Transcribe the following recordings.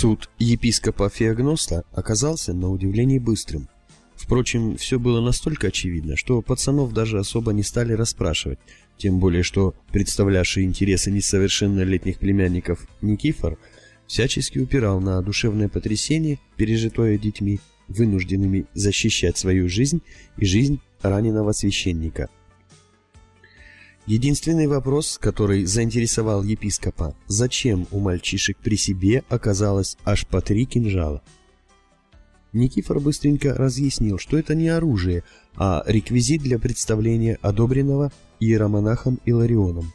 Суд епископа Феогноста оказался на удивление быстрым. Впрочем, все было настолько очевидно, что пацанов даже особо не стали расспрашивать, тем более что представлявший интересы несовершеннолетних племянников Никифор всячески упирал на душевное потрясение, пережитое детьми, вынужденными защищать свою жизнь и жизнь раненого священника – Единственный вопрос, который заинтересовал епископа, зачем у мальчишек при себе оказалось аж по три кинжала? Никифор быстренько разъяснил, что это не оружие, а реквизит для представления одобренного иеромонахом Иларионом.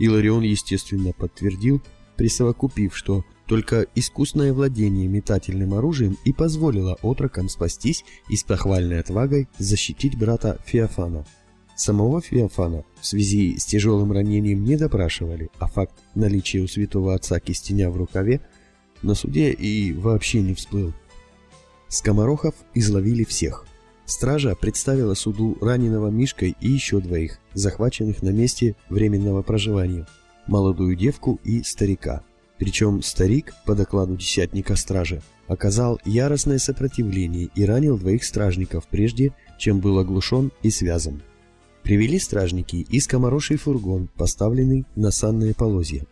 Иларион, естественно, подтвердил, присовокупив, что только искусное владение метательным оружием и позволило отрокам спастись и с похвальной отвагой защитить брата Феофана. Самого Феофана в связи с тяжелым ранением не допрашивали, а факт наличия у святого отца кистеня в рукаве на суде и вообще не всплыл. Скоморохов изловили всех. Стража представила суду раненого Мишкой и еще двоих, захваченных на месте временного проживания, молодую девку и старика. Причем старик, по докладу десятника стражи, оказал яростное сопротивление и ранил двоих стражников прежде, чем был оглушен и связан. Привели стражники и скомороший фургон, поставленный на санные полозья.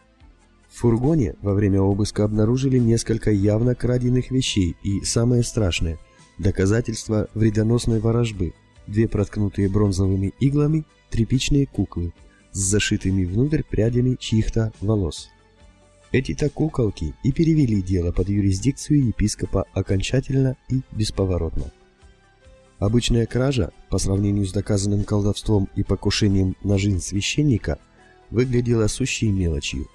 В фургоне во время обыска обнаружили несколько явно краденных вещей и, самое страшное, доказательства вредоносной ворожбы, две проткнутые бронзовыми иглами тряпичные куклы с зашитыми внутрь прядями чьих-то волос. Эти-то куколки и перевели дело под юрисдикцию епископа окончательно и бесповоротно. Обычная кража, по сравнению с доказанным колдовством и покушением на жизнь священника, выглядела сущей мелочью.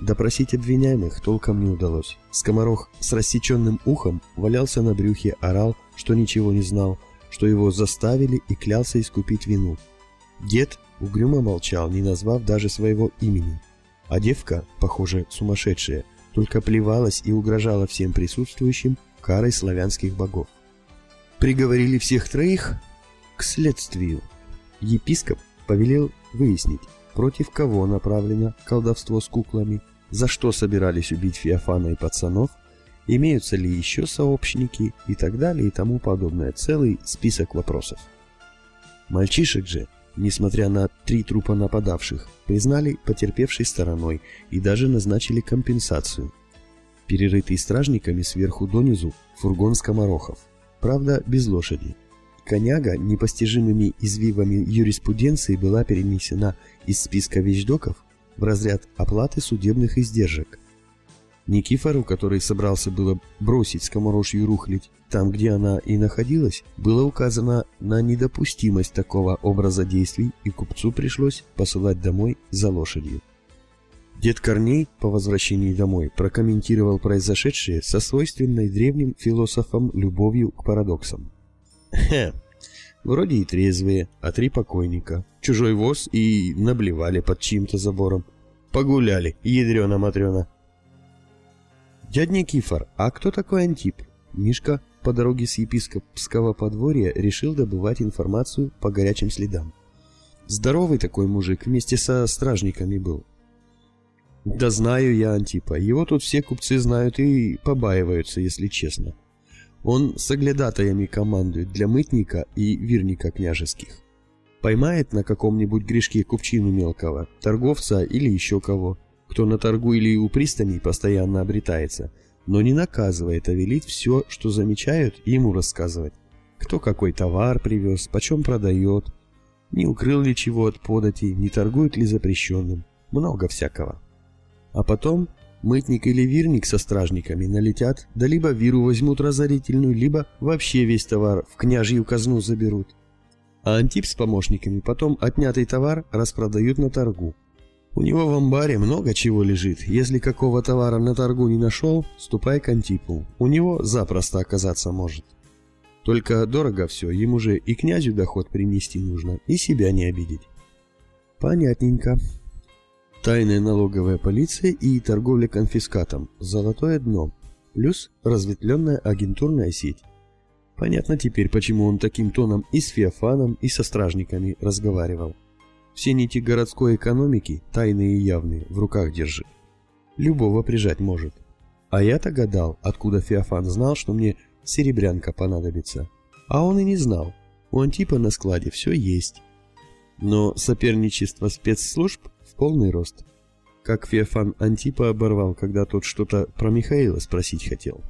Допросить обвиняемых толком не удалось. Скоморох с рассеченным ухом валялся на брюхе, орал, что ничего не знал, что его заставили и клялся искупить вину. Дед угрюмо молчал, не назвав даже своего имени. А девка, похоже, сумасшедшая, только плевалась и угрожала всем присутствующим карой славянских богов приговорили всех троих к следствию. Епископ повелел выяснить, против кого направлено колдовство с куклами, за что собирались убить Феофана и пацанов, имеются ли еще сообщники и так далее и тому подобное. Целый список вопросов. Мальчишек же, несмотря на три трупа нападавших, признали потерпевшей стороной и даже назначили компенсацию. Перерытый стражниками сверху донизу фургон скоморохов правда без лошади. Коняга непостижимыми извивами юриспруденции была перенесена из списка вещдоков в разряд оплаты судебных издержек. Никифору, который собрался было бросить скоморожью рухлить там, где она и находилась, было указано на недопустимость такого образа действий, и купцу пришлось посылать домой за лошадью. Дед Корней по возвращении домой прокомментировал произошедшее со свойственной древним философам любовью к парадоксам. «Хе, вроде и трезвые, а три покойника. Чужой воз и наблевали под чьим-то забором. Погуляли, ядрена-матрена». «Дядь Никифор, а кто такой Антип?» Мишка по дороге с епископского подворья решил добывать информацию по горячим следам. Здоровый такой мужик вместе со стражниками был. Да знаю я Антипа. Его тут все купцы знают и побаиваются, если честно. Он с оглядатаями командует для мытника и вирника княжеских. Поймает на каком-нибудь грешке купчину мелкого, торговца или еще кого, кто на торгу или у пристани постоянно обретается, но не наказывает, а велит все, что замечают, ему рассказывать. Кто какой товар привез, почем продает, не укрыл ли чего от подати, не торгует ли запрещенным. Много всякого. А потом мытник или вирник со стражниками налетят, да либо виру возьмут разорительную, либо вообще весь товар в княжью казну заберут. А Антип с помощниками потом отнятый товар распродают на торгу. У него в амбаре много чего лежит. Если какого товара на торгу не нашел, ступай к Антипу. У него запросто оказаться может. Только дорого все, ему же и князю доход принести нужно, и себя не обидеть. Понятненько. Тайная налоговая полиция и торговля конфискатом, золотое дно, плюс разветвленная агентурная сеть. Понятно теперь, почему он таким тоном и с Феофаном, и со стражниками разговаривал. Все нити городской экономики, тайные и явные, в руках держит. Любого прижать может. А я-то гадал, откуда Феофан знал, что мне серебрянка понадобится. А он и не знал. У Антипа на складе все есть. Но соперничество спецслужб полный рост. Как Феофан Антипа оборвал, когда тот что-то про Михаила спросить хотел.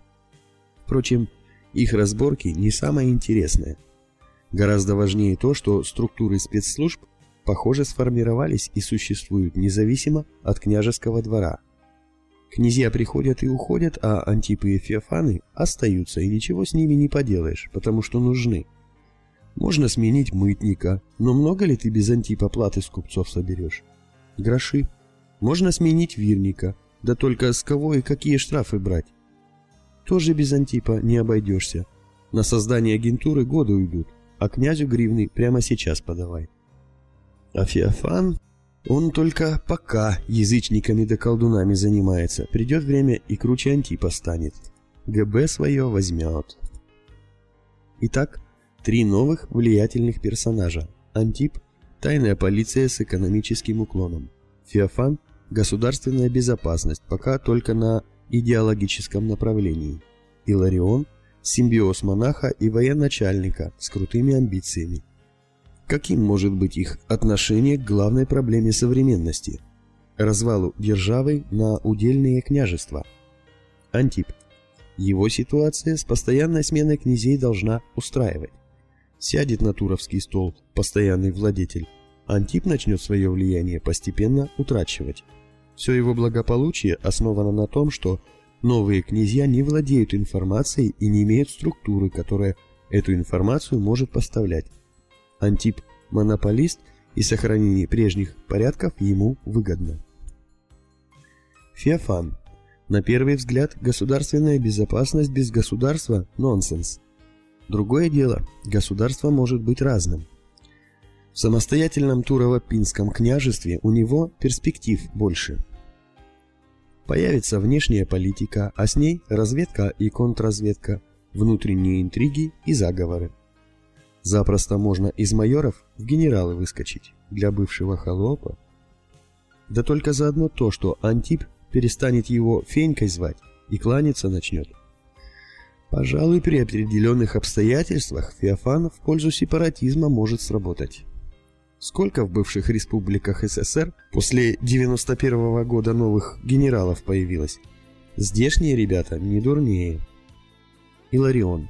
Впрочем, их разборки не самое интересное. Гораздо важнее то, что структуры спецслужб, похоже, сформировались и существуют независимо от княжеского двора. Князья приходят и уходят, а Антипы и Феофаны остаются, и ничего с ними не поделаешь, потому что нужны. Можно сменить мытника, но много ли ты без Антипа платы с купцов соберешь? Гроши. Можно сменить вирника, да только с кого и какие штрафы брать? Тоже без Антипа не обойдешься. На создание агентуры годы уйдут, а князю гривны прямо сейчас подавай. А Феофан, он только пока язычниками да колдунами занимается. Придет время и круче Антипа станет. ГБ свое возьмет. Итак, три новых влиятельных персонажа. Антип – тайная полиция с экономическим уклоном. Феофан – государственная безопасность, пока только на идеологическом направлении. Иларион – симбиоз монаха и военачальника с крутыми амбициями. Каким может быть их отношение к главной проблеме современности – развалу державы на удельные княжества? Антип. Его ситуация с постоянной сменой князей должна устраивать. Сядет на Туровский стол постоянный владетель, Антип начнет свое влияние постепенно утрачивать. Все его благополучие основано на том, что новые князья не владеют информацией и не имеют структуры, которая эту информацию может поставлять. Антип – монополист, и сохранение прежних порядков ему выгодно. Феофан. На первый взгляд, государственная безопасность без государства – нонсенс. Другое дело, государство может быть разным. В самостоятельном Турово-Пинском княжестве у него перспектив больше – Появится внешняя политика, а с ней разведка и контрразведка, внутренние интриги и заговоры. Запросто можно из майоров в генералы выскочить для бывшего холопа. Да только заодно то, что Антип перестанет его Фенькой звать и кланяться начнет. Пожалуй, при определенных обстоятельствах Феофан в пользу сепаратизма может сработать. Сколько в бывших республиках СССР после 91 -го года новых генералов появилось? Здешние ребята не дурнее. Иларион.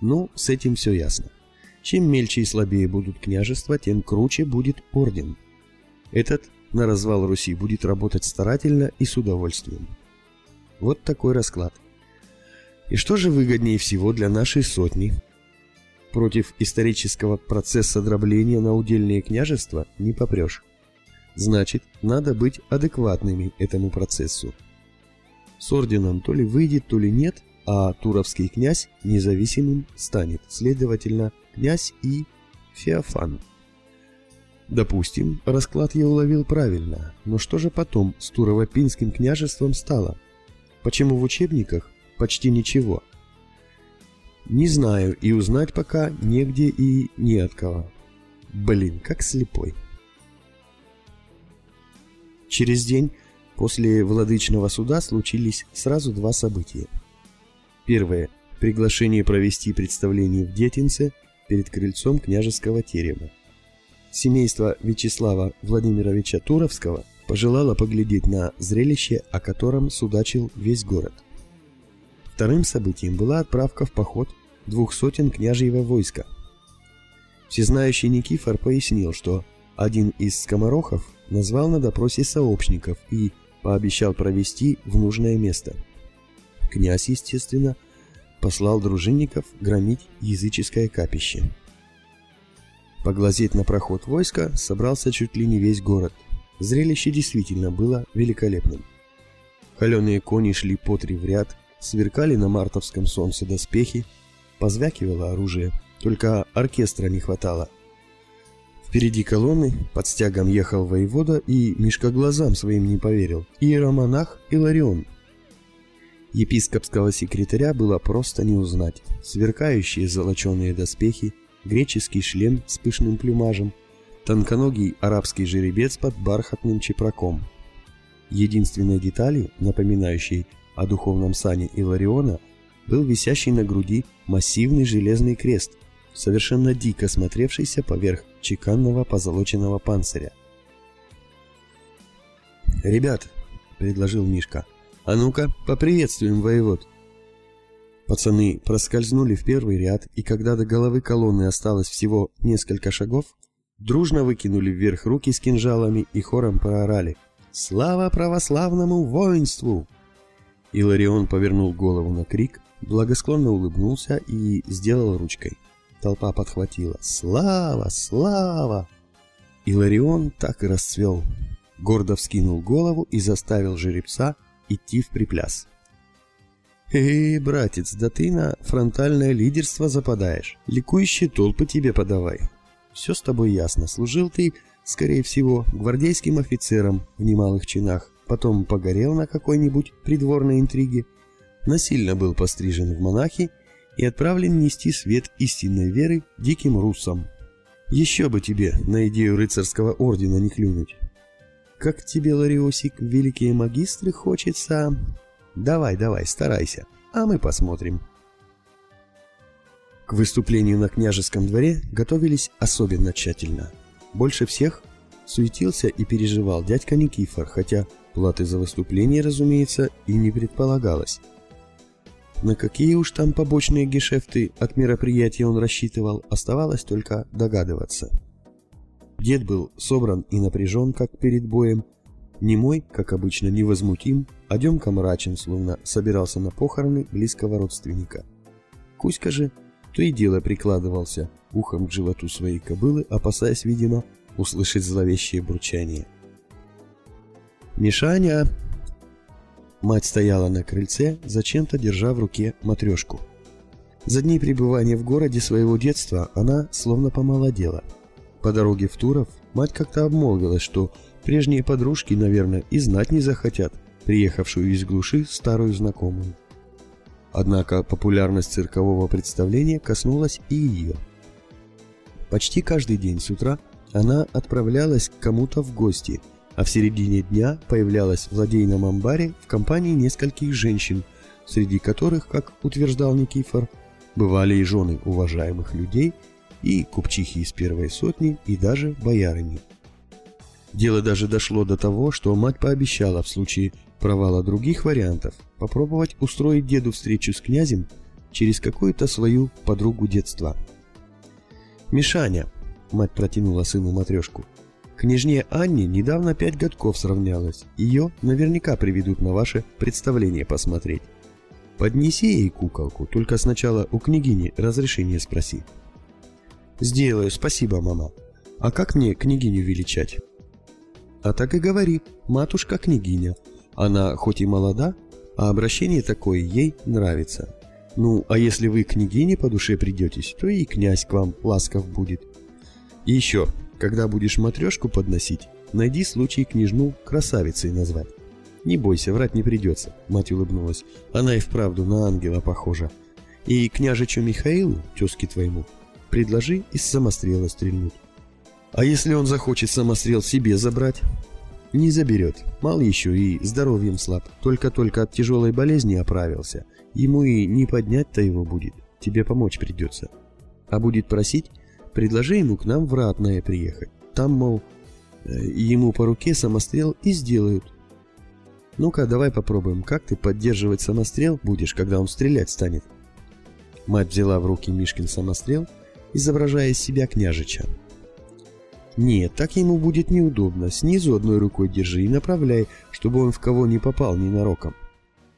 Ну, с этим все ясно. Чем мельче и слабее будут княжества, тем круче будет орден. Этот на развал Руси будет работать старательно и с удовольствием. Вот такой расклад. И что же выгоднее всего для нашей сотни? Против исторического процесса дробления на удельные княжества не попрешь. Значит, надо быть адекватными этому процессу. С орденом то ли выйдет, то ли нет, а Туровский князь независимым станет, следовательно, князь и Феофан. Допустим, расклад я уловил правильно, но что же потом с Турово-Пинским княжеством стало? Почему в учебниках почти ничего? Не знаю, и узнать пока негде и не от кого. Блин, как слепой. Через день после владычного суда случились сразу два события. Первое. Приглашение провести представление в Детинце перед крыльцом княжеского терема. Семейство Вячеслава Владимировича Туровского пожелало поглядеть на зрелище, о котором судачил весь город – Вторым событием была отправка в поход двух сотен княжьего войска. Всезнающий Никифор пояснил, что один из скоморохов назвал на допросе сообщников и пообещал провести в нужное место. Князь, естественно, послал дружинников громить языческое капище. Поглазеть на проход войска собрался чуть ли не весь город. Зрелище действительно было великолепным. Холеные кони шли по три в ряд, Сверкали на мартовском солнце доспехи, позвякивало оружие, только оркестра не хватало. Впереди колонны под стягом ехал воевода и Мишка глазам своим не поверил. Иеромонах Иларион. Епископского секретаря было просто не узнать. Сверкающие золоченые доспехи, греческий шлем с пышным плюмажем, тонконогий арабский жеребец под бархатным чепраком. Единственной деталью, напоминающей о духовном сане Илариона был висящий на груди массивный железный крест, совершенно дико смотревшийся поверх чеканного позолоченного панциря. «Ребят», — предложил Мишка, — «а ну-ка, поприветствуем воевод». Пацаны проскользнули в первый ряд, и когда до головы колонны осталось всего несколько шагов, дружно выкинули вверх руки с кинжалами и хором проорали «Слава православному воинству!» Иларион повернул голову на крик, благосклонно улыбнулся и сделал ручкой. Толпа подхватила «Слава! Слава!» Иларион так и расцвел. Гордо вскинул голову и заставил жеребца идти в припляс. «Эй, братец, да ты на фронтальное лидерство западаешь. Ликующие толпы тебе подавай. Все с тобой ясно. Служил ты, скорее всего, гвардейским офицером в немалых чинах, потом погорел на какой-нибудь придворной интриге, насильно был пострижен в монахи и отправлен нести свет истинной веры диким руссам. Еще бы тебе на идею рыцарского ордена не клюнуть. Как тебе, Лариосик, великие магистры хочется... Давай, давай, старайся, а мы посмотрим. К выступлению на княжеском дворе готовились особенно тщательно. Больше всех суетился и переживал дядька Никифор, хотя платы за выступление, разумеется, и не предполагалось. На какие уж там побочные гешефты от мероприятия он рассчитывал, оставалось только догадываться. Дед был собран и напряжен, как перед боем, немой, как обычно, невозмутим, а Демка мрачен, словно собирался на похороны близкого родственника. Кузька же то и дело прикладывался ухом к животу своей кобылы, опасаясь, видимо, услышать зловещее бурчание. «Мишаня!» Мать стояла на крыльце, зачем-то держа в руке матрешку. За дни пребывания в городе своего детства она словно помолодела. По дороге в Туров мать как-то обмолвилась, что прежние подружки, наверное, и знать не захотят, приехавшую из глуши старую знакомую. Однако популярность циркового представления коснулась и ее. Почти каждый день с утра она отправлялась к кому-то в гости, а в середине дня появлялась в ладейном амбаре в компании нескольких женщин, среди которых, как утверждал Никифор, бывали и жены уважаемых людей, и купчихи из первой сотни, и даже боярыни. Дело даже дошло до того, что мать пообещала в случае провала других вариантов попробовать устроить деду встречу с князем через какую-то свою подругу детства. «Мишаня», — мать протянула сыну матрешку, — «княжне Анне недавно пять годков сравнялась. Ее наверняка приведут на ваше представление посмотреть. Поднеси ей куколку, только сначала у княгини разрешение спроси». «Сделаю, спасибо, мама. А как мне княгиню величать?» «А так и говори, матушка-княгиня. Она хоть и молода, а обращение такое ей нравится. Ну, а если вы княгине по душе придетесь, то и князь к вам ласков будет. И еще, когда будешь матрешку подносить, найди случай княжну красавицей назвать. Не бойся, врать не придется, мать улыбнулась. Она и вправду на ангела похожа. И княжичу Михаилу, тезке твоему, предложи из самострела стрельнуть. А если он захочет самострел себе забрать, не заберет. Мал еще и здоровьем слаб. Только-только от тяжелой болезни оправился. Ему и не поднять-то его будет. Тебе помочь придется. А будет просить, предложи ему к нам в Ратное приехать. Там, мол, э, ему по руке самострел и сделают. Ну-ка, давай попробуем, как ты поддерживать самострел будешь, когда он стрелять станет. Мать взяла в руки Мишкин самострел, изображая из себя княжича. Нет, так ему будет неудобно. Снизу одной рукой держи и направляй, чтобы он в кого не попал ненароком.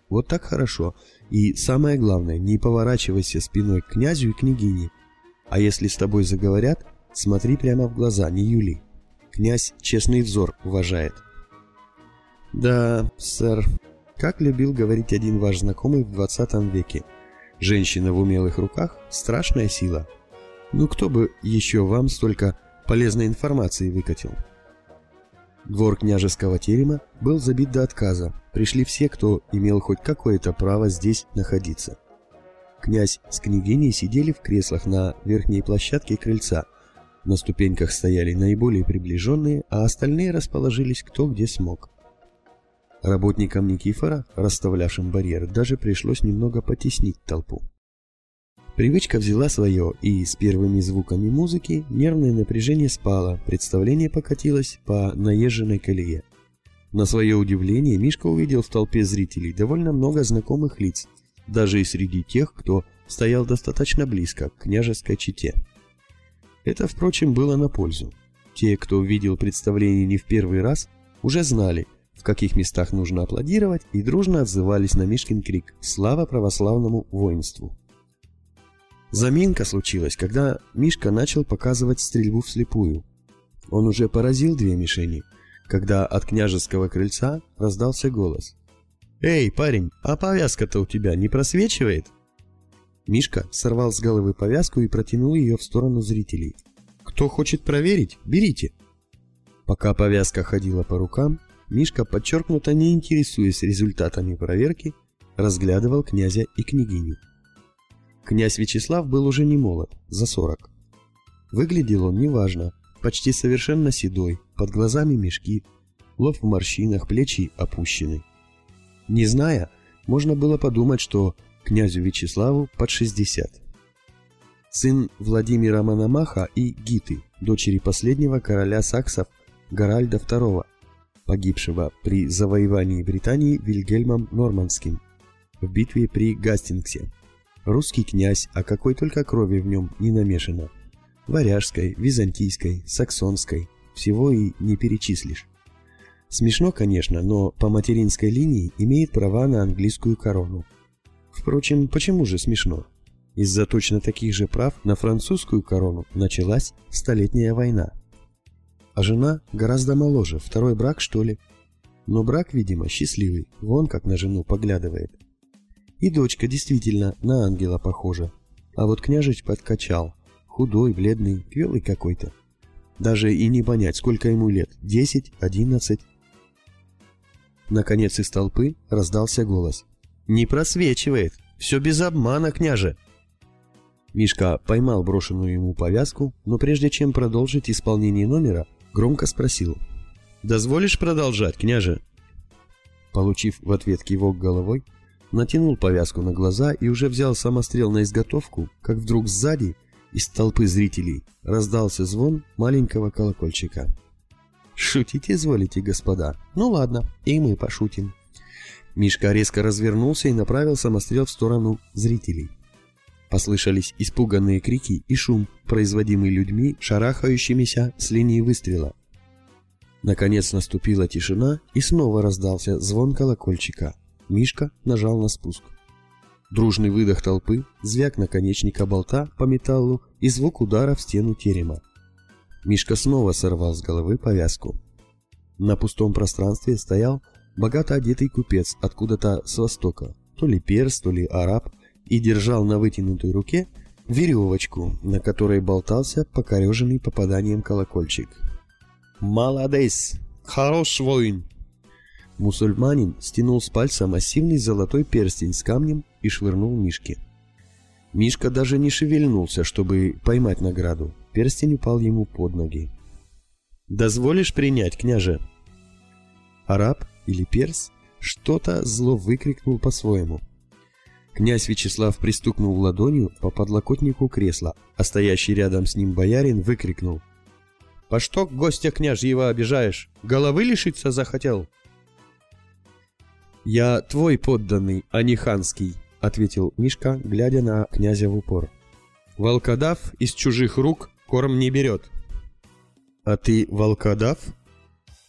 Вот так хорошо. И самое главное, не поворачивайся спиной к князю и княгине. А если с тобой заговорят, смотри прямо в глаза, не юли. Князь честный взор уважает. Да, сэр, как любил говорить один ваш знакомый в 20 веке. Женщина в умелых руках – страшная сила. Ну кто бы еще вам столько полезной информации выкатил. Двор княжеского терема был забит до отказа. Пришли все, кто имел хоть какое-то право здесь находиться. Князь с княгиней сидели в креслах на верхней площадке крыльца. На ступеньках стояли наиболее приближенные, а остальные расположились кто где смог. Работникам Никифора, расставлявшим барьер, даже пришлось немного потеснить толпу. Привычка взяла свое, и с первыми звуками музыки нервное напряжение спало, представление покатилось по наезженной колее. На свое удивление Мишка увидел в толпе зрителей довольно много знакомых лиц, даже и среди тех, кто стоял достаточно близко к княжеской чете. Это, впрочем, было на пользу. Те, кто видел представление не в первый раз, уже знали, в каких местах нужно аплодировать, и дружно отзывались на Мишкин крик «Слава православному воинству!». Заминка случилась, когда Мишка начал показывать стрельбу вслепую. Он уже поразил две мишени, когда от княжеского крыльца раздался голос. «Эй, парень, а повязка-то у тебя не просвечивает?» Мишка сорвал с головы повязку и протянул ее в сторону зрителей. «Кто хочет проверить, берите!» Пока повязка ходила по рукам, Мишка, подчеркнуто не интересуясь результатами проверки, разглядывал князя и княгиню. Князь Вячеслав был уже не молод, за сорок. Выглядел он неважно, почти совершенно седой, под глазами мешки, лоб в морщинах, плечи опущены. Не зная, можно было подумать, что князю Вячеславу под 60. Сын Владимира Мономаха и Гиты, дочери последнего короля саксов Гаральда II, погибшего при завоевании Британии Вильгельмом Нормандским в битве при Гастингсе. Русский князь, а какой только крови в нем не намешано. Варяжской, византийской, саксонской, всего и не перечислишь. Смешно, конечно, но по материнской линии имеет права на английскую корону. Впрочем, почему же смешно? Из-за точно таких же прав на французскую корону началась Столетняя война. А жена гораздо моложе, второй брак, что ли? Но брак, видимо, счастливый, вон как на жену поглядывает. И дочка действительно на ангела похожа. А вот княжич подкачал, худой, бледный, квелый какой-то. Даже и не понять, сколько ему лет, десять, одиннадцать. Наконец из толпы раздался голос. «Не просвечивает! Все без обмана, княже!» Мишка поймал брошенную ему повязку, но прежде чем продолжить исполнение номера, громко спросил. «Дозволишь продолжать, княже?» Получив в ответ кивок головой, натянул повязку на глаза и уже взял самострел на изготовку, как вдруг сзади, из толпы зрителей, раздался звон маленького колокольчика. «Шутить изволите, господа? Ну ладно, и мы пошутим». Мишка резко развернулся и направил самострел в сторону зрителей. Послышались испуганные крики и шум, производимый людьми, шарахающимися с линии выстрела. Наконец наступила тишина, и снова раздался звон колокольчика. Мишка нажал на спуск. Дружный выдох толпы, звяк наконечника болта по металлу и звук удара в стену терема. Мишка снова сорвал с головы повязку. На пустом пространстве стоял богато одетый купец откуда-то с востока, то ли перс, то ли араб, и держал на вытянутой руке веревочку, на которой болтался покореженный попаданием колокольчик. «Молодец! Хорош воин!» Мусульманин стянул с пальца массивный золотой перстень с камнем и швырнул Мишке. Мишка даже не шевельнулся, чтобы поймать награду. Перстень упал ему под ноги. «Дозволишь принять, княже?» Араб или перс что-то зло выкрикнул по-своему – Князь Вячеслав пристукнул ладонью по подлокотнику кресла, а стоящий рядом с ним боярин выкрикнул. «По что гостя княжьего обижаешь? Головы лишиться захотел?» «Я твой подданный, а не ханский», — ответил Мишка, глядя на князя в упор. «Волкодав из чужих рук корм не берет». «А ты волкодав?»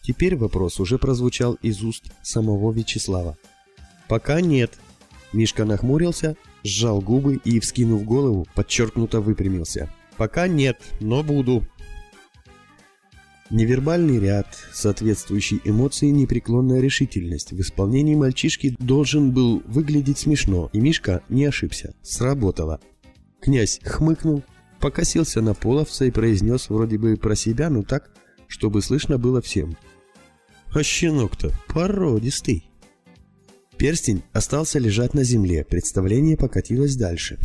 Теперь вопрос уже прозвучал из уст самого Вячеслава. «Пока нет», Мишка нахмурился, сжал губы и, вскинув голову, подчеркнуто выпрямился. «Пока нет, но буду». Невербальный ряд, соответствующий эмоции непреклонная решительность, в исполнении мальчишки должен был выглядеть смешно, и Мишка не ошибся. Сработало. Князь хмыкнул, покосился на половца и произнес вроде бы про себя, но так, чтобы слышно было всем. «А щенок-то породистый!» Перстень остался лежать на земле, представление покатилось дальше.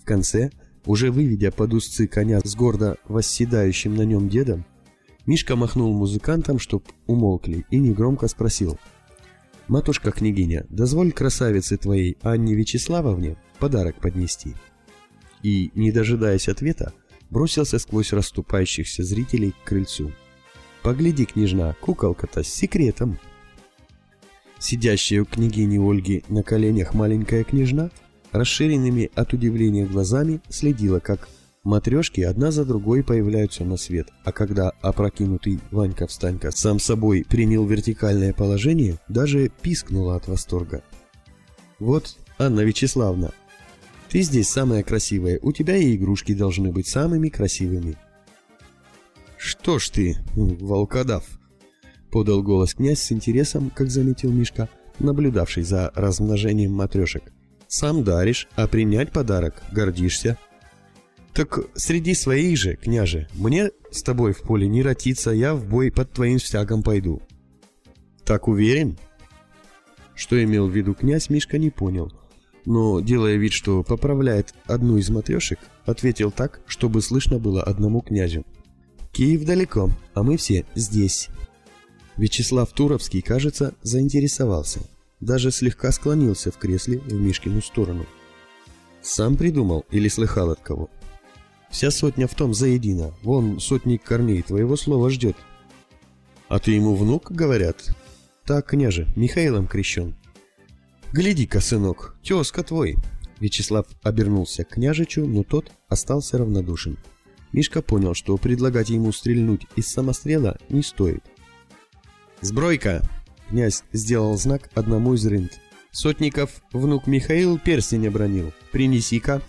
В конце, уже выведя под узцы коня с гордо восседающим на нем дедом, Мишка махнул музыкантам, чтоб умолкли, и негромко спросил. Матушка-княгиня, дозволь красавице твоей Анне Вячеславовне подарок поднести. И, не дожидаясь ответа, бросился сквозь расступающихся зрителей к крыльцу. Погляди, княжна, куколка-то с секретом. Сидящая у княгини Ольги на коленях маленькая княжна, расширенными от удивления глазами, следила, как матрешки одна за другой появляются на свет, а когда опрокинутый Ванька-встанька сам собой принял вертикальное положение, даже пискнула от восторга. «Вот, Анна Вячеславна, ты здесь самая красивая, у тебя и игрушки должны быть самыми красивыми». «Что ж ты, волкодав?» — подал голос князь с интересом, как заметил Мишка, наблюдавший за размножением матрешек. «Сам даришь, а принять подарок гордишься». «Так среди своих же, княже, мне с тобой в поле не ротиться, я в бой под твоим стягом пойду». «Так уверен?» Что имел в виду князь, Мишка не понял, но, делая вид, что поправляет одну из матрешек, ответил так, чтобы слышно было одному князю. Киев далеко, а мы все здесь. Вячеслав Туровский, кажется, заинтересовался. Даже слегка склонился в кресле в Мишкину сторону. Сам придумал или слыхал от кого? Вся сотня в том заедино. Вон сотник корней твоего слова ждет. А ты ему внук, говорят? Так, княже, Михаилом крещен. Гляди-ка, сынок, тезка твой. Вячеслав обернулся к княжичу, но тот остался равнодушен. Мишка понял, что предлагать ему стрельнуть из самострела не стоит. «Сбройка!» — князь сделал знак одному из рынд. «Сотников внук Михаил перстень обронил. Принеси-ка!»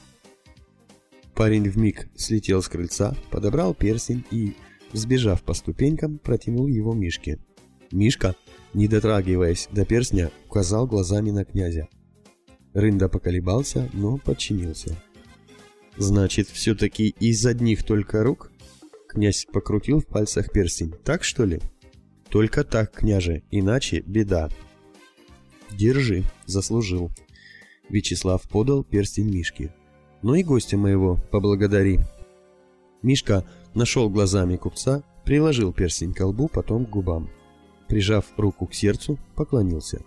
Парень вмиг слетел с крыльца, подобрал перстень и, сбежав по ступенькам, протянул его Мишке. Мишка, не дотрагиваясь до перстня, указал глазами на князя. Рында поколебался, но подчинился. Значит, все-таки из одних только рук? Князь покрутил в пальцах перстень. Так что ли? Только так, княже, иначе беда. Держи, заслужил. Вячеслав подал перстень Мишке. Ну и гостя моего поблагодари. Мишка нашел глазами купца, приложил перстень к лбу, потом к губам. Прижав руку к сердцу, поклонился.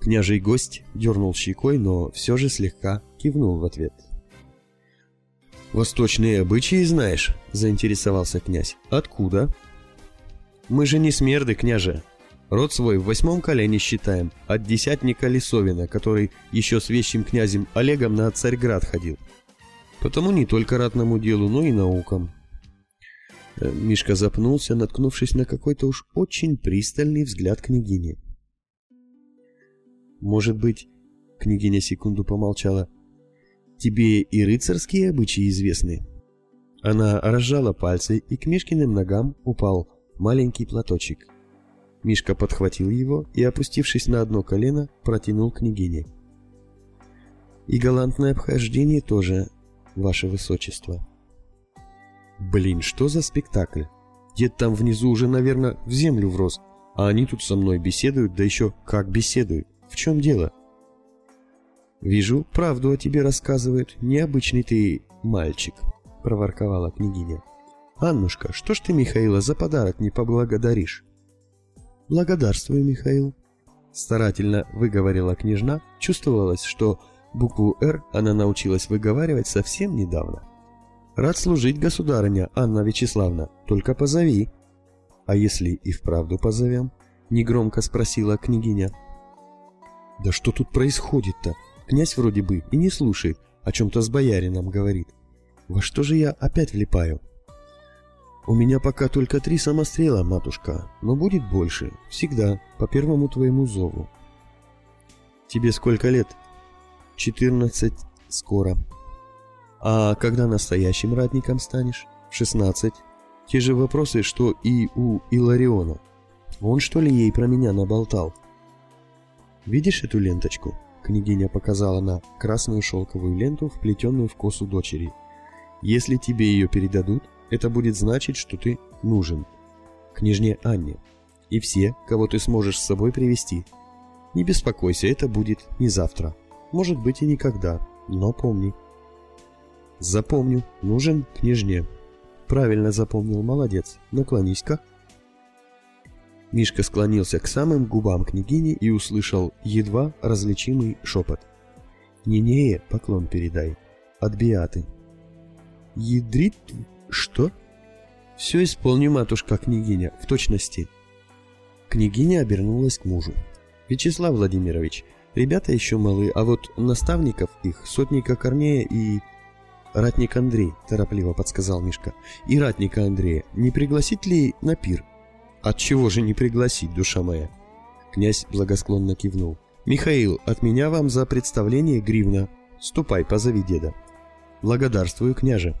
Княжий гость дернул щекой, но все же слегка кивнул в ответ. «Восточные обычаи знаешь?» – заинтересовался князь. «Откуда?» «Мы же не смерды, княже. Род свой в восьмом колене считаем, от десятника Лисовина, который еще с вещим князем Олегом на Царьград ходил. Потому не только ратному делу, но и наукам». Э, Мишка запнулся, наткнувшись на какой-то уж очень пристальный взгляд княгини. «Может быть...» — княгиня секунду помолчала. Тебе и рыцарские обычаи известны?» Она разжала пальцы, и к Мишкиным ногам упал маленький платочек. Мишка подхватил его и, опустившись на одно колено, протянул княгине. «И галантное обхождение тоже, ваше высочество». «Блин, что за спектакль? Дед там внизу уже, наверное, в землю врос, а они тут со мной беседуют, да еще как беседуют. В чем дело?» «Вижу, правду о тебе рассказывают. Необычный ты мальчик», — проворковала княгиня. «Аннушка, что ж ты Михаила за подарок не поблагодаришь?» «Благодарствую, Михаил», — старательно выговорила княжна. Чувствовалось, что букву «Р» она научилась выговаривать совсем недавно. «Рад служить, государыня Анна Вячеславна, только позови». «А если и вправду позовем?» — негромко спросила княгиня. «Да что тут происходит-то?» Князь вроде бы и не слушает, о чем-то с боярином говорит. Во что же я опять влипаю? У меня пока только три самострела, матушка, но будет больше, всегда, по первому твоему зову. Тебе сколько лет? Четырнадцать скоро. А когда настоящим ратником станешь? Шестнадцать. Те же вопросы, что и у Илариона. Он что ли ей про меня наболтал? Видишь эту ленточку? Княгиня показала на красную шелковую ленту, вплетенную в косу дочери. «Если тебе ее передадут, это будет значить, что ты нужен. Княжне Анне. И все, кого ты сможешь с собой привести. Не беспокойся, это будет не завтра. Может быть и никогда, но помни». «Запомню, нужен княжне». «Правильно запомнил, молодец. Наклонись-ка». Мишка склонился к самым губам княгини и услышал едва различимый шепот. «Нинее поклон передай. От Биаты». «Ядрит? Что?» «Все исполню, матушка-княгиня, в точности». Княгиня обернулась к мужу. «Вячеслав Владимирович, ребята еще малы, а вот наставников их, сотника Корнея и «Ратник Андрей», — торопливо подсказал Мишка. «И ратника Андрея. Не пригласить ли на пир?» «От чего же не пригласить, душа моя?» Князь благосклонно кивнул. «Михаил, от меня вам за представление гривна. Ступай, позови деда». «Благодарствую, княже».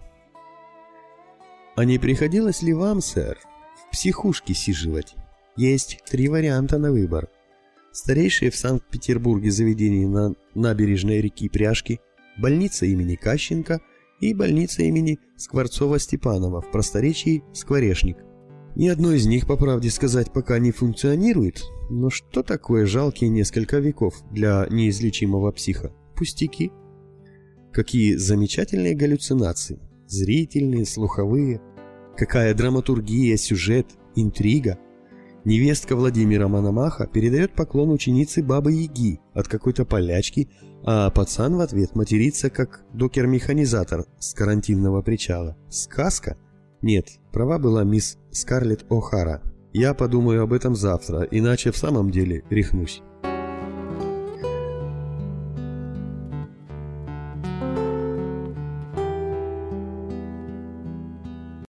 «А не приходилось ли вам, сэр, в психушке сиживать? Есть три варианта на выбор. Старейшее в Санкт-Петербурге заведение на набережной реки Пряжки, больница имени Кащенко — и больница имени Скворцова-Степанова в просторечии Скворешник. Ни одно из них, по правде сказать, пока не функционирует, но что такое жалкие несколько веков для неизлечимого психа? Пустяки. Какие замечательные галлюцинации. Зрительные, слуховые. Какая драматургия, сюжет, интрига. Невестка Владимира Мономаха передает поклон ученице Бабы-Яги от какой-то полячки, а пацан в ответ матерится, как докер-механизатор с карантинного причала. Сказка? Нет, права была мисс Скарлетт О'Хара. Я подумаю об этом завтра, иначе в самом деле рехнусь.